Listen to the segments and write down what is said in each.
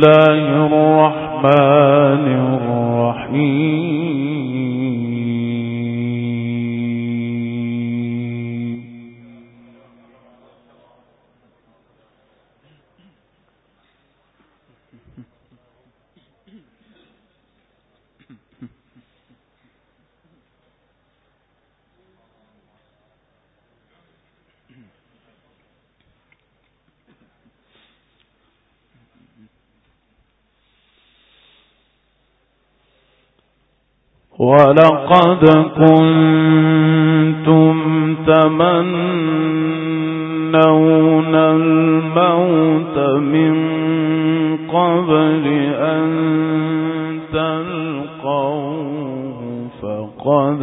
لا ولقد كنتم تمنون الموت من قبل أن تلقوه فقد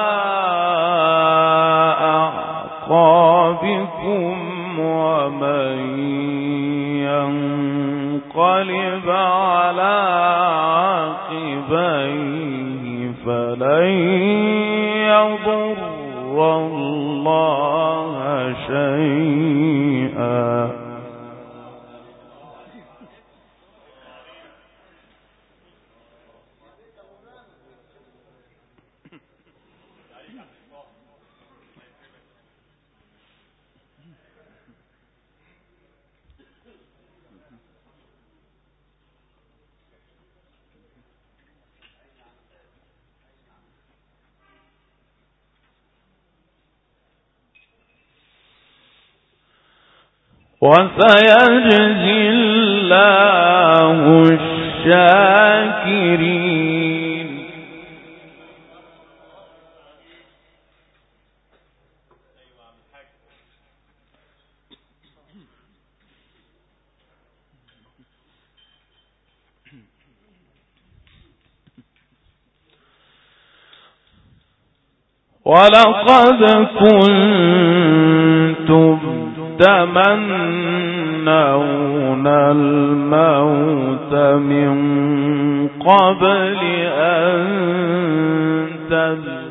وسيجزي الله الشاكرين. ولقد كنتم تمنون الموت من قبل أن تلقوا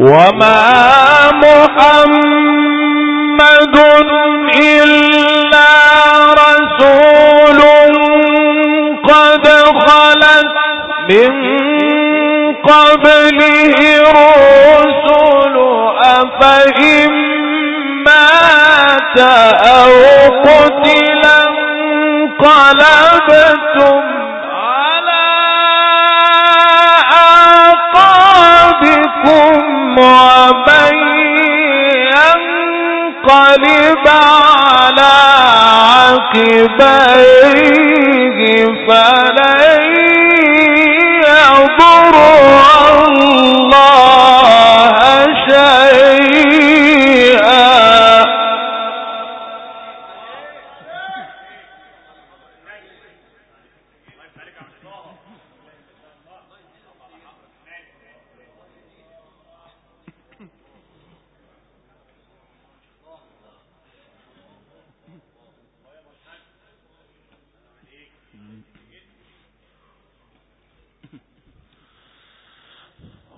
وما محمد إلا رسول قد خلت من قبله رسل أفإن مات أو قتلا انقلبتم ومن ينقلب على عقبيه فلن يضر الله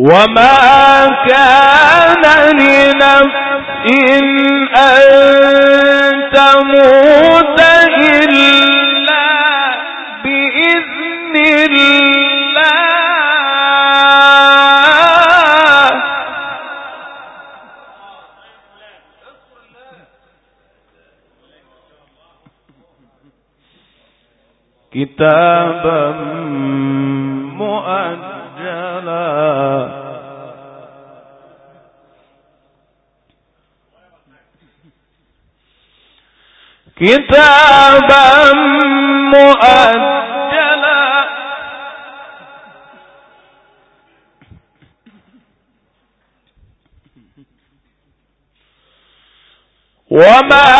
وما كان لنفس أن تموت إلا كتابا مؤجلا. وما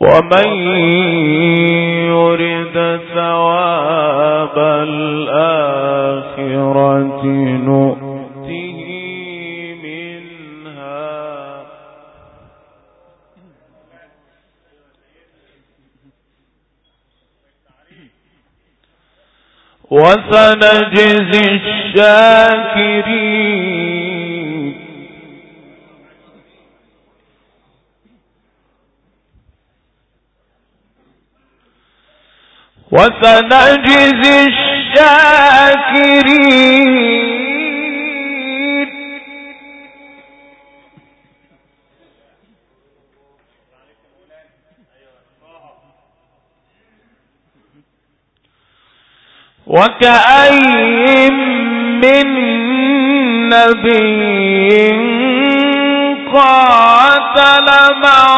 ومن يرد ثواب الآخرة نؤته منها. وسنجزي الشاكرين وسنجزي الشاكرين. وكأي من نبي قاتل معه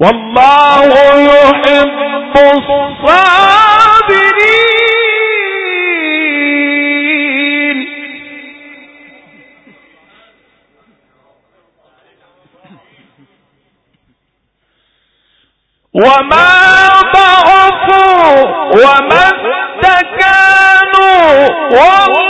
والله يحب الصابرين. وما وما استكانوا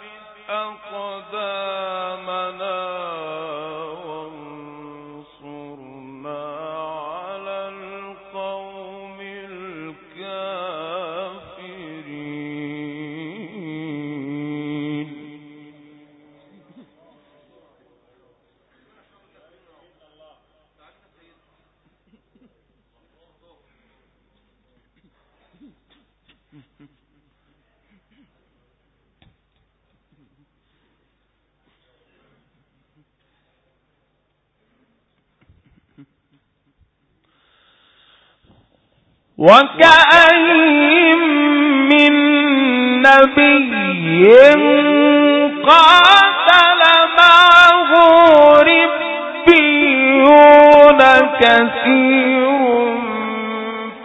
آبائهم وكأين من نبي قاتل معه ربيون كثير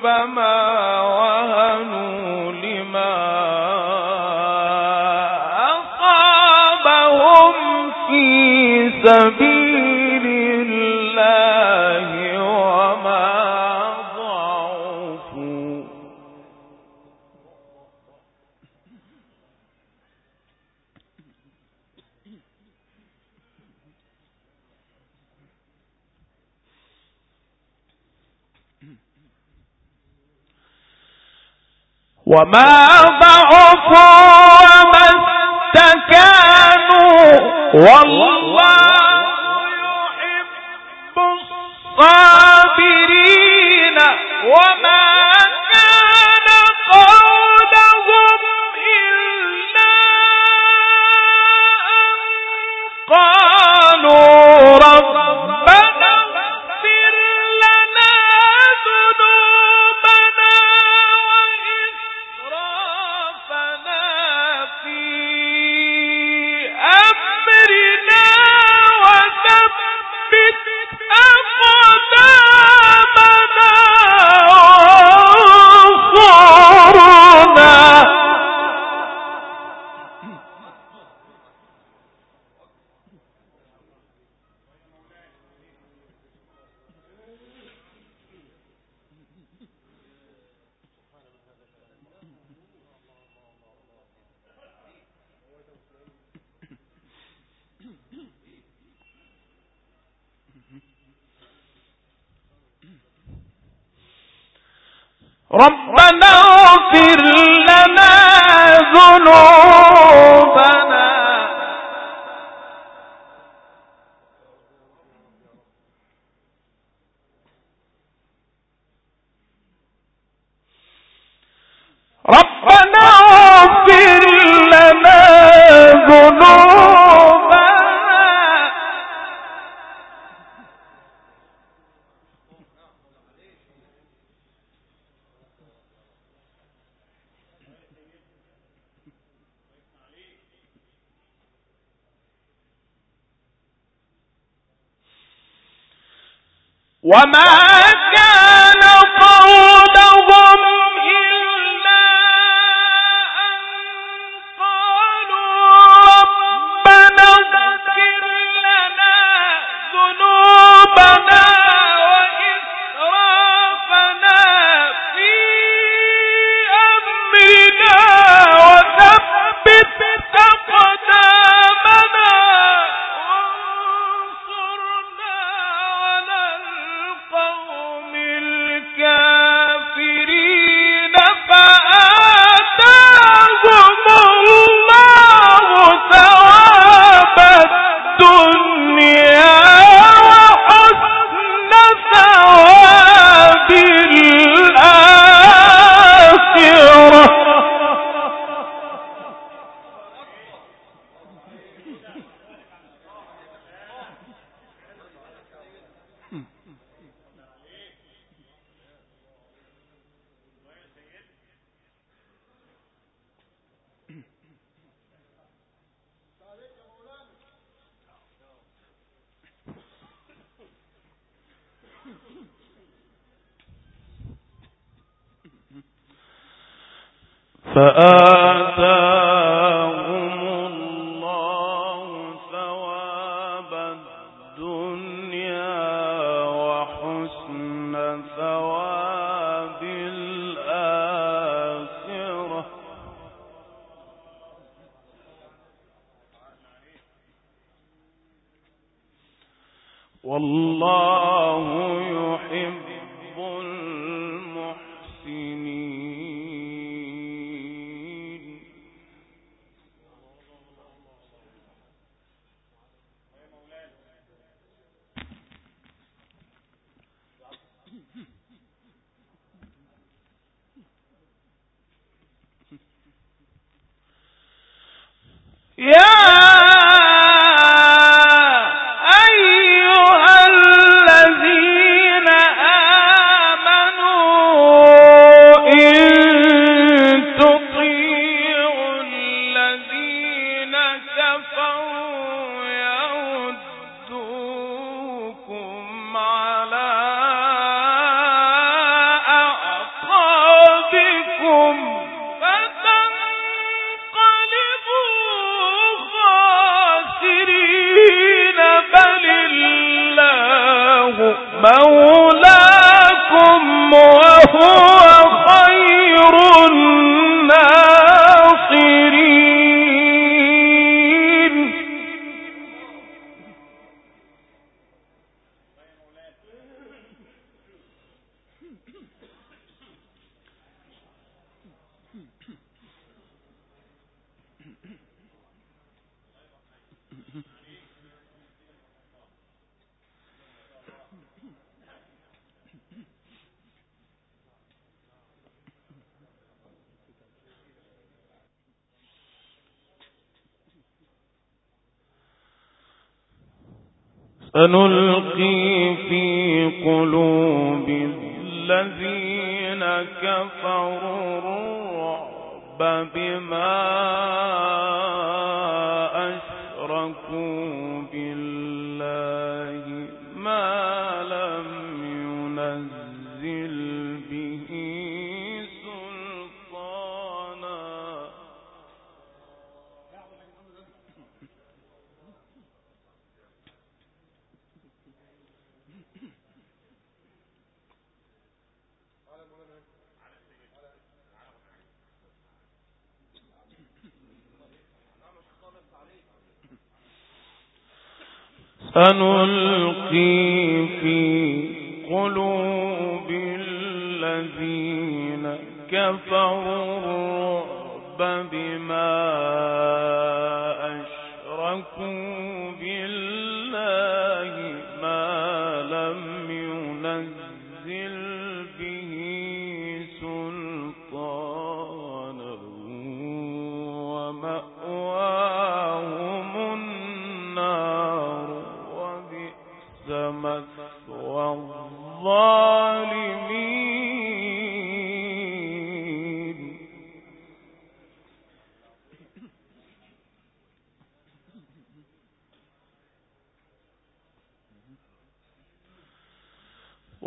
فما وهنوا لما أصابهم في سبيل وما ضعفوا وما استكانوا والله ربنا اغفر لنا ذنوبنا وما فأ سنلقي في قلوب الذين كفروا الرعب بما أنلقي في قلوب الذين كفروا الرعب بما أشركوا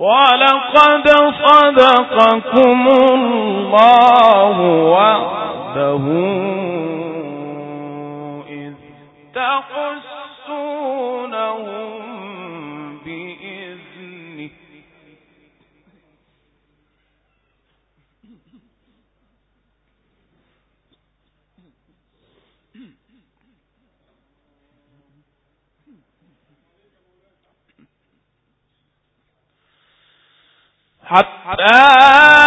ولقد صدقكم الله وعده. حتى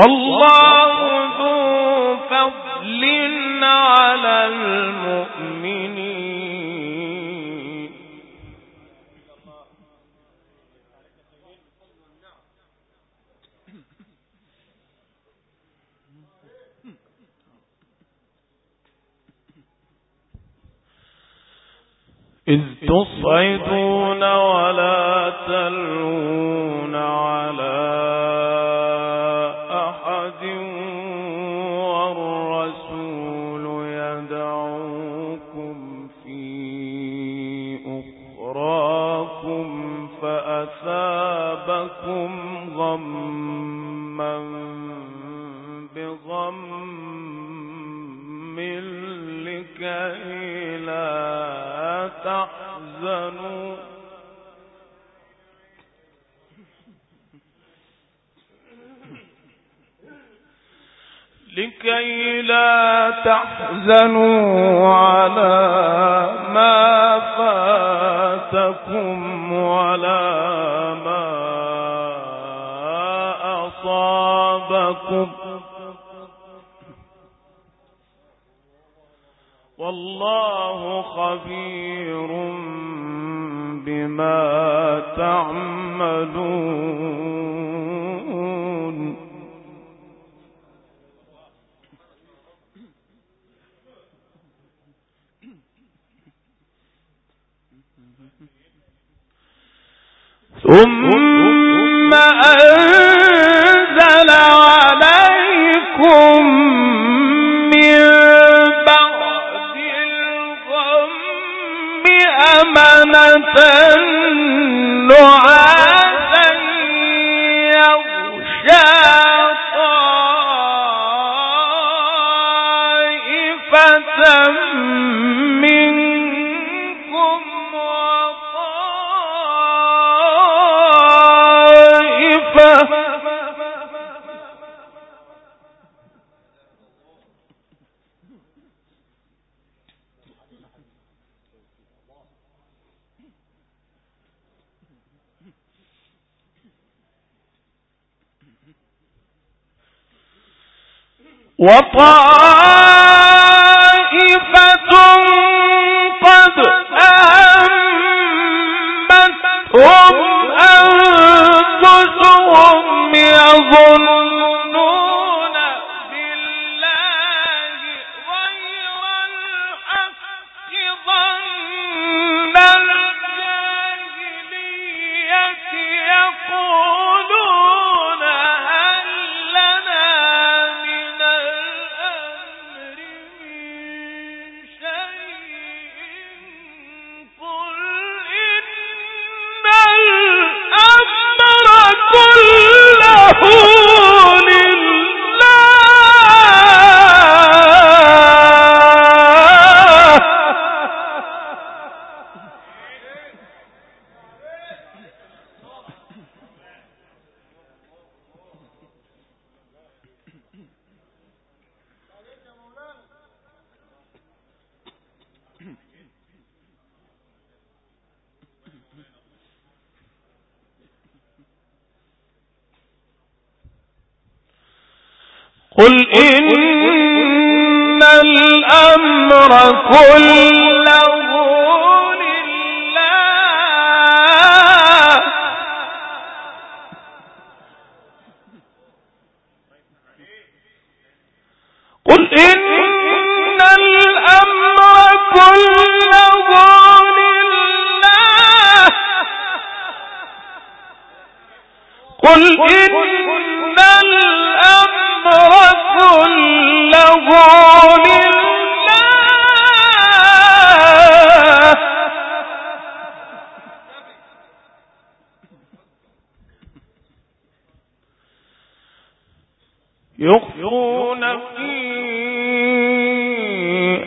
والله لكي لا تحزنوا على ما فاتكم خبير بما تعملون. ثم أن ثم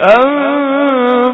أنفسهم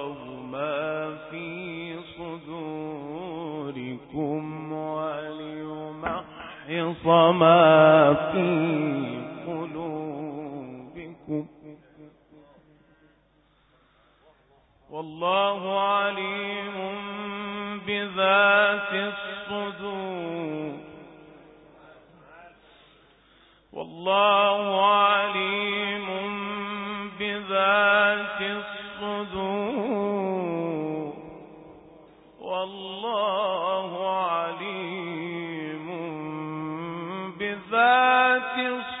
بكم وليمحص ما في قلوبكم. والله عليم بذات الصدور. والله عليم بذات الصدور. إن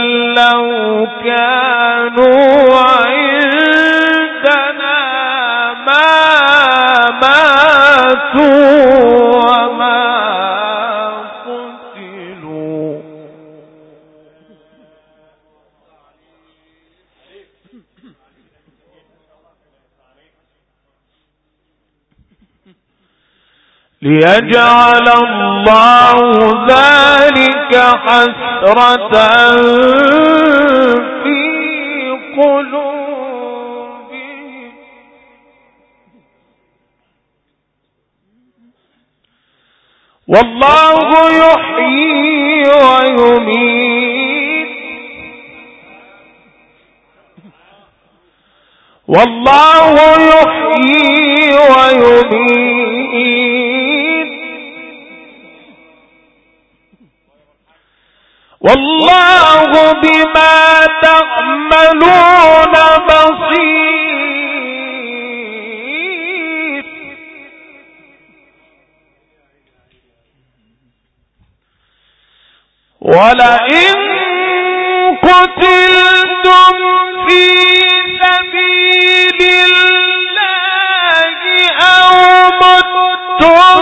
لو كانوا ليجعل الله ذلك حسرة في قلوبهم. والله يحيي ويميت. والله يحيي ويميت. بما تعملون بصير. ولئن قتلتم في سبيل الله أو متم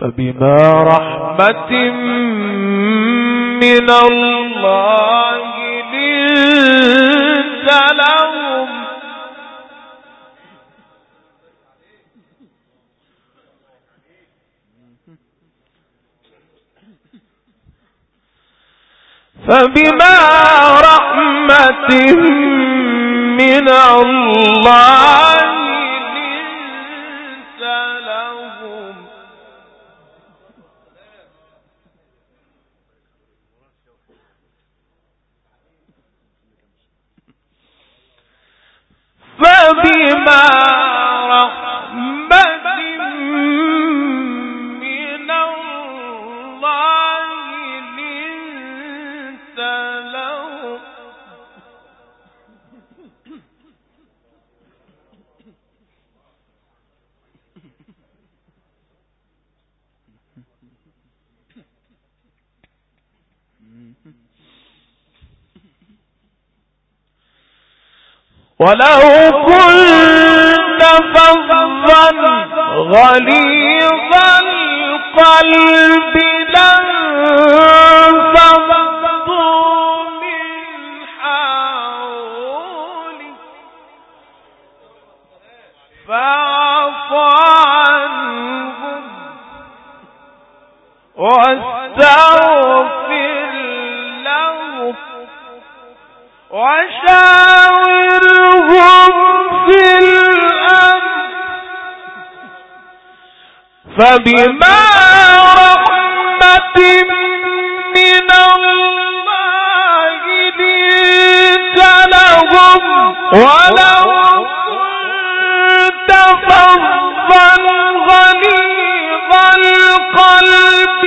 فبما رحمة من الله فبما رحمة من الله ولو كنت فظا غليظ القلب لانفضوا فبما رحمة من الله لنت لهم ولو كنت فظا غليظ القلب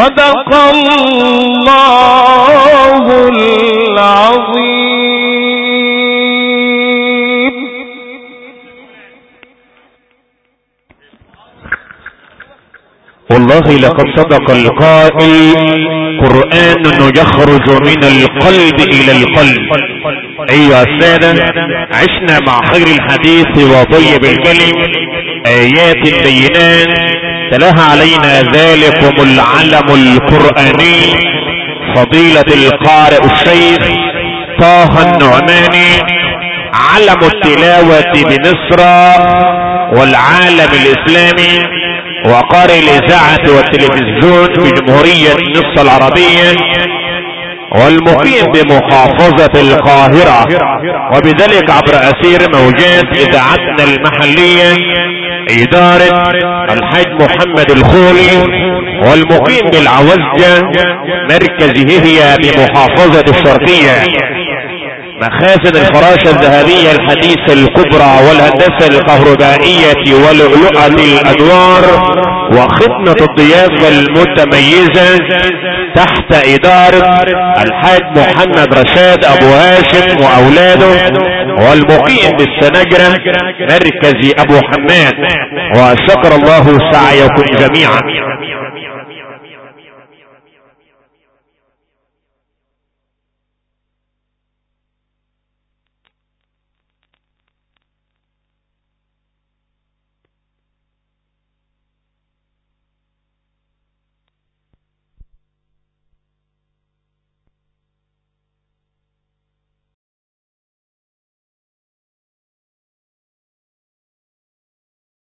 صدق الله العظيم. والله لقد صدق القائل قرآن يخرج من القلب إلى القلب. أيها السادة عشنا مع خير الحديث وطيب الكلم. آيات بينات تلاها علينا ذلكم العلم القرآني. فضيلة القارئ الشيخ طه النعماني علم التلاوة بمصر والعالم الإسلامي وقارئ الإذاعة والتلفزيون بجمهورية مصر العربية والمقيم بمحافظة القاهرة. وبذلك عبر اسير موجات إذاعتنا المحلية إدارة الحاج محمد الخولي والمقيم بالعوزجة مركزه هي بمحافظة الشرقية. مخازن الفراشة الذهبية الحديثة الكبرى والهندسة الكهربائية ولؤلؤة الادوار وخدمة الضيافة المتميزة تحت إدارة الحاج محمد رشاد أبو هاشم وأولاده والمقيم بالسنجرة مركز أبو حماد وشكر الله سعيكم جميعا.